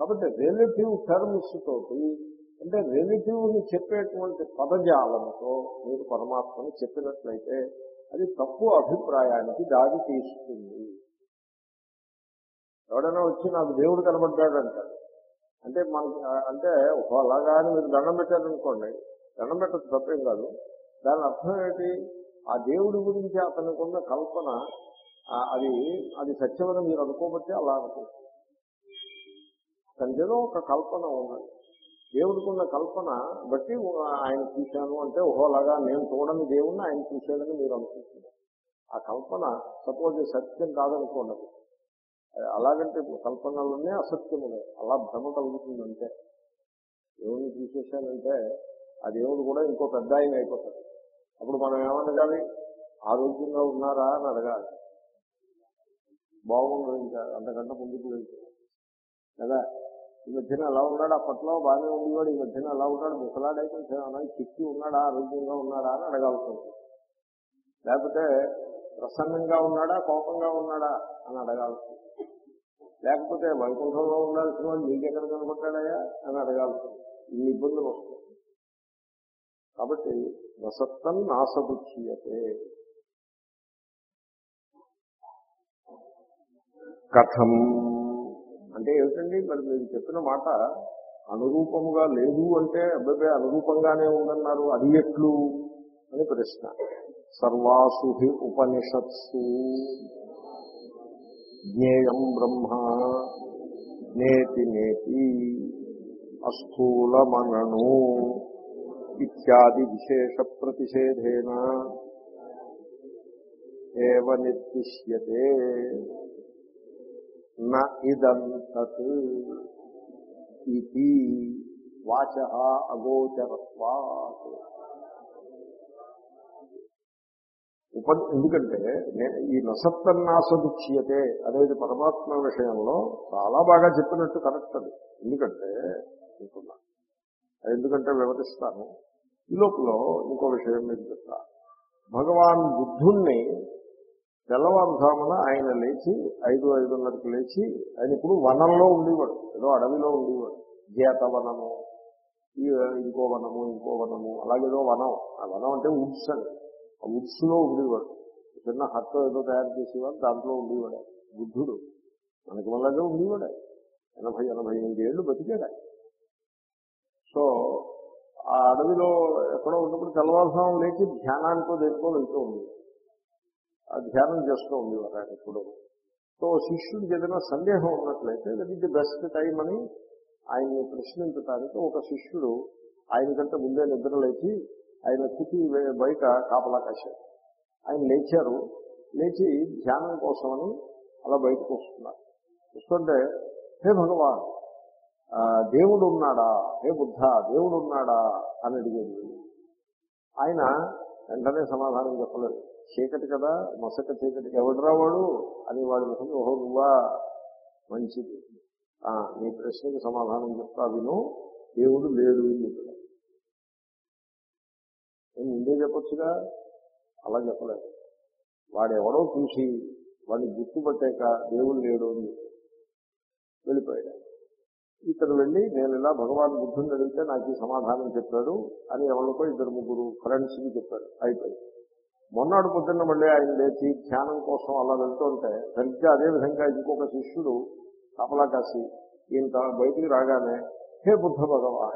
కాబట్టి రిలేటివ్ టర్మ్స్ తోటి అంటే రిలేటివ్ని చెప్పేటువంటి పదజాలంతో మీరు పరమాత్మని చెప్పినట్లయితే అది తప్పు అభిప్రాయానికి దారి తీస్తుంది. ఎవడైనా వచ్చి నాకు దేవుడు కనబడ్డాడంటాడు అంటే మనకి అంటే ఓ అలాగా అని మీరు దండం పెట్టారనుకోండి దండం పెట్టచ్చు తప్పేం కాదు. దాని అర్థం ఏంటి? ఆ దేవుడి గురించి అతనికి ఉన్న కల్పన అది అది సత్యమని మీరు అనుకోబట్టి అలా అనుకుంటారు. తనకేదో ఒక కల్పన ఉన్నది. దేవుడికి ఉన్న కల్పన బట్టి ఆయన చూశాను అంటే ఓహోలాగా నేను చూడని దేవుణ్ణి ఆయన చూశాడని మీరు అనుకుంటున్నారు. ఆ కల్పన సపోజ్ సత్యం కాదనుకోండి అలాగంటే కల్పనలోనే అసత్యములే. అలా భ్రమ కలుగుతుందంటే. దేవుణ్ణి చూసేసానంటే ఆ దేవుడు కూడా ఇంకో పెద్ద ఆయన అయిపోతాడు. అప్పుడు మనం ఏమనగాలి? ఆరోగ్యంగా ఉన్నారా అని అడగాలి. బాగుంది ఇంకా అంతకంటే ముందుకు వెళ్తే. కదా? ఈ మధ్యన ఎలా ఉన్నాడు అప్పట్లో? బాగానే ఉండేవాడు. ఈ మధ్యన ఎలా ఉన్నాడు ముసలాడైతే కొంచెం చిక్కి ఉన్నాడా ఆరోగ్యంగా ఉన్నాడా అని అడగాల్సి ఉంటుంది లేకపోతే ప్రసన్నంగా ఉన్నాడా కోపంగా ఉన్నాడా అని అడగాల్సి ఉంటుంది లేకపోతే వైకుంఠంలో ఉండాల్సిన వాడు నీకెక్కడ కనబడ్డాడయా అని అడగాల్సి ఉంటుంది ఇన్ని ఇబ్బందులు వస్తాయి. కాబట్టి రసత్తం నాసబుచ్యతే కథం. అంటే ఏమిటండి? మరి మీరు చెప్పిన మాట అనురూపముగా లేదు అంటే అబ్బాయి అనురూపంగానే ఉందన్నారు అది ఎట్లు? అని ప్రశ్న. సర్వాసు ఉపనిషత్సు. జ్ఞేయం బ్రహ్మ. నేతి నేతి అస్థూలమనను ఇత్యాది విశేష ప్రతిషేధేన. ఏవ నిర్దిశ్యతే. న ఇదం ఇది వాచ అగోచరత్వాత్. ఉప ఎందుకంటే నేను ఈ నసత్తన్నాసదుచ్యతే అనేది పరమాత్మ విషయంలో చాలా బాగా చెప్పినట్టు కరెక్ట్ అది. ఎందుకంటే అనుకున్నా. అది ఎందుకంటే వివరిస్తాను. ఈ లోపల ఇంకో విషయం మీకు చెప్తా. భగవాన్ బుద్ధుణ్ణి తెల్లవారుధామున ఆయన లేచి ఐదు ఐదున్నరకు లేచి ఆయన ఇప్పుడు వనంలో ఉండేవాడు. ఏదో అడవిలో ఉండేవాడు. జీత వనము ఈ ఇంకో వనము ఇంకో వనము అలాగేదో వనం. ఆ వనం అంటే ఉడ్స్ అని. ఆ వుడ్స్లో ఉండేవాడు. చిన్న హత్త ఏదో తయారు చేసేవాడు దాంట్లో ఉండేవాడు. బుద్ధుడు. మనకి వల్లగా ఉండేవాడు. ఎనభై ఎనభై ఎనిమిది ఏళ్ళు బతికాడు సో ఆ అడవిలో ఎక్కడో ఉన్నప్పుడు తెల్లవారుజాము లేచి ధ్యానానికో దేనికో వెళ్తూ ఉంది ధ్యానం చేస్తూ ఉండేవారు ఆయన ఇప్పుడు సో శిష్యుడికి ఏదైనా సందేహం ఉన్నట్లయితే that is the best time అని ఆయన్ని ప్రశ్నించడానికి ఒక శిష్యుడు ఆయన కంటే ముందే నిద్ర లేచి ఆయన కుటి బయట కాపలా కాశారు ఆయన లేచారు. లేచి ధ్యానం కోసమని అలా బయటకు వస్తున్నారు. వస్తుంటే హే భగవాన్ దేవుడు ఉన్నాడా? హే బుద్ధ దేవుడు ఉన్నాడా? అని అడిగేది ఆయన వెంటనే సమాధానం చెప్పలేదు. చీకటి కదా మసక చీకటి ఎవడరా వాడు? అని వాడు ఓహో నువ్వా? మంచిది. నీ ప్రశ్నకి సమాధానం చెప్తా విను. దేవుడు లేడు అని చెప్పాడు. నేను ముందే చెప్పొచ్చుగా? అలా చెప్పలేదు. వాడెవడో చూసి వాడిని గుర్తుపట్టాక దేవుడు లేడు అని చెప్పాడు. వెళ్ళిపోయాడు. ఇతను వెళ్ళి నేను ఇలా భగవాన్ బుద్ధుని అడిగితే నాకు సమాధానం చెప్పాడు అని ఎవరికో ఇద్దరు ముగ్గురు ఫ్రెండ్స్కి చెప్పాడు. అయిపోయింది. మొన్నడు పొద్దున్న మళ్ళీ ఆయన లేచి ధ్యానం కోసం అలా వెళ్తుంటే సరిగ్గా అదే విధంగా ఇంకొక శిష్యుడు తపలా కాసి ఈయన బయటికి రాగానే హే బుద్ధ భగవా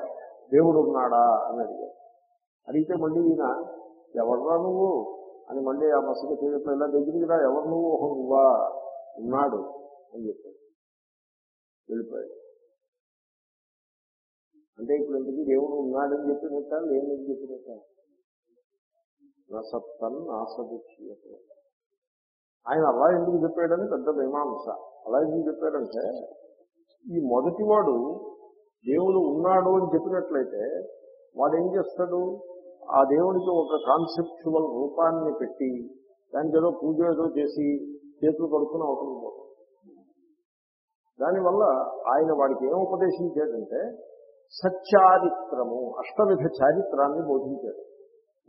దేవుడు ఉన్నాడా? అని అడిగాడు. అడిగితే మళ్ళీ ఈయన ఎవడరా నువ్వు? అని మళ్ళీ ఆ మసక చేయట్లో ఇలా దగ్గరికి రా ఎవరు నువ్వు? ఓహో నువ్వా? ఉన్నాడు. అని చెప్పాడు. వెళ్ళిపోయాడు. అంటే ఇప్పుడు ఎందుకు దేవుడు ఉన్నాడని చెప్పినట్ట లేదని చెప్పినట్ట? నసత్తన్ నాసదుచ్యతే ఆయన అలా ఎందుకు చెప్పాడని పెద్ద మీమాంస. అలా ఎందుకు చెప్పాడంటే ఈ మొదటివాడు దేవుడు ఉన్నాడు అని చెప్పినట్లయితే వాడు ఏం చేస్తాడు? ఆ దేవుడికి ఒక కాన్సెప్చువల్ రూపాన్ని పెట్టి దానికి ఏదో పూజ ఏదో చేసి చేతులు కడుక్కుని అవతలకు పోతాడు. దానివల్ల ఆయన వాడికి ఏం ఉపదేశించాడంటే సచ్చారిత్రము అష్టవిధ చారిత్రాన్ని బోధించాడు.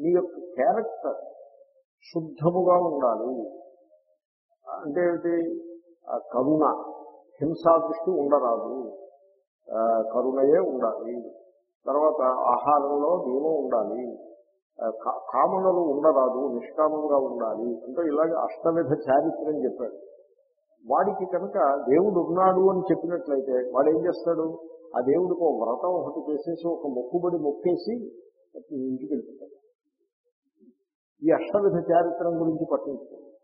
నీ యొక్క క్యారెక్టర్ శుద్ధముగా ఉండాలి. అంటే ఏంటి కరుణ హింసాదృష్టి ఉండరాదు. కరుణయే ఉండాలి. తర్వాత ఆహారంలో నియమం ఉండాలి. కా- కామనలు ఉండరాదు నిష్కామంగా ఉండాలి. అంటే ఇలాగే అష్టవిధ చారిత్రం చెప్పాడు. వాడికి కనుక దేవుడు ఉన్నాడు అని చెప్పినట్లయితే వాడు ఏం చేస్తాడు? ఆ దేవుడికి ఒక వ్రతం ఒకటి చేసేసి ఒక మొక్కుబడి మొక్కేసి ఇంటికి వెళ్తాడు ఈ అష్టవిధ చారిత్రం గురించి పట్టించుకోండి